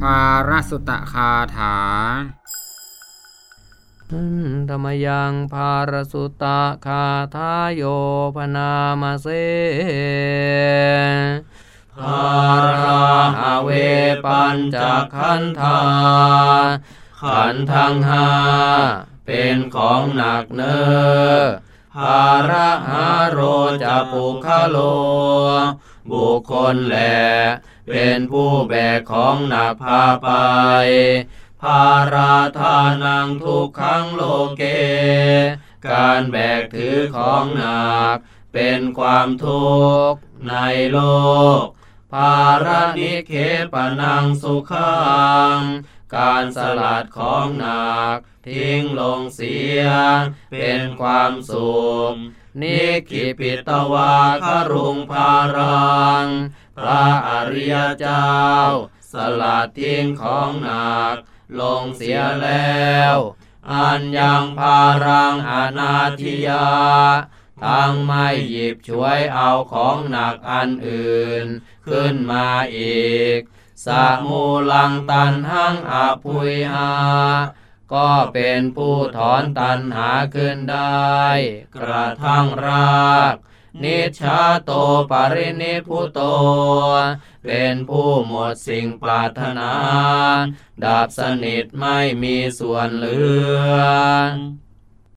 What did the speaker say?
ภารสุตคาถาธรรมยังภารสุตะคาทายโยพนามาเสภาราหาเวปัญจขันธาขันทังหาเป็นของหนักเนอภาระหาโรจะปุคโล บุคคลแหล เป็นผู้แบกของหนักพาไป ภาราทานังทุกขังโลเก การแบกถือของหนัก เป็นความทุกข์ในโลก ภารานิเคปนังสุขัง การสลัดของหนัก ทิ้งลงเสีย เป็นความสุขนิคิปิตวาคารุงภารัง พระอริยเจ้า สลัดทิ้งของหนัก ลงเสียแล้ว อันยังพารังอนาธิยาทั้งไม่หยิบช่วยเอาของหนักอันอื่น ขึ้นมาอีก สมูลังตันหังอภุยหาก็เป็นผู้ถอนตันหาขึ้นได้ กระทั่งราก นิชาโตปรินิพุโต เป็นผู้หมดสิ่งปรารถนา ดับสนิทไม่มีส่วนเหลือ